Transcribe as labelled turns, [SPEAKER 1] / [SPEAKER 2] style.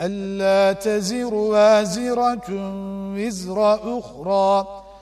[SPEAKER 1] ألا تزر وازرة وزر أخرى